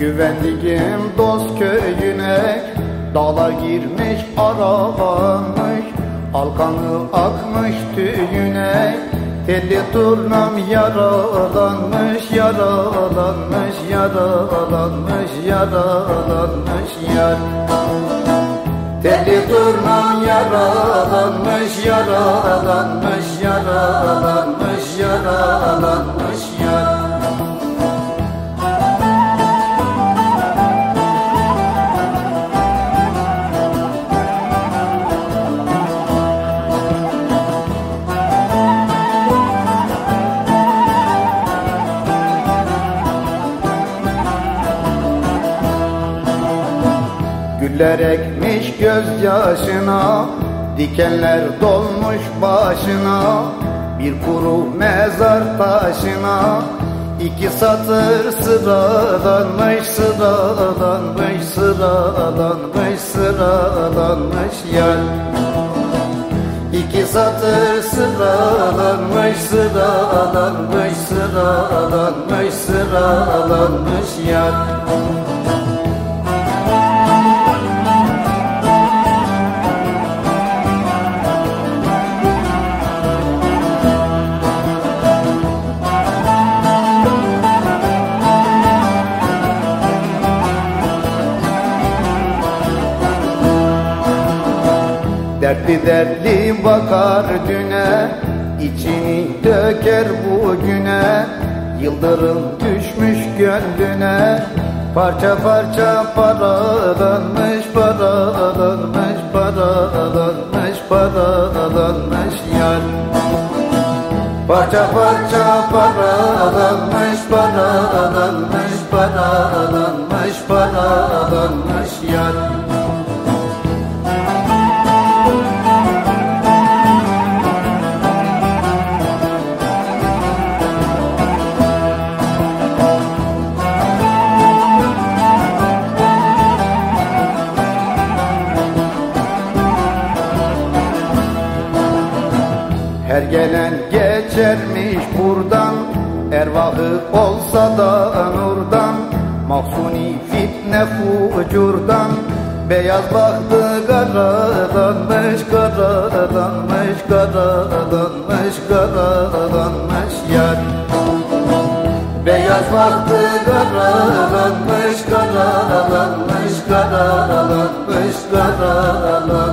Güvendiğim dost köyüne Dala girmiş aralanmış Alkanı akmış tüyüne. Telli turnam yaralanmış Yaralanmış, yaralanmış, yaralanmış yar. Telli turnam yaralanmış Yaralanmış, yaralanmış, Güller ekmiş gözyaşına Dikenler dolmuş başına Bir kuru mezar taşına. İki satır sıralanmış sıralanmış sıralanmış sıralanmış yar İki satır sıralanmış sıralanmış sıralanmış sıralanmış yar Dertli dertli bakar düne içini döker bugüne. Yıldırım düşmüş gönlüne Parça parça paralanmış paralanmış paralanmış paralanmış yar. Parça parça paralanmış paralanmış paralanmış paralanmış Her gelen geçermiş buradan Ervahı olsa da nurdan. Mahsuni fitne fucurdan Beyaz baktı karadanmış Karadanmış, karadanmış, karadanmış yar. Beyaz baktı karadanmış Karadanmış, karadanmış, karadanmış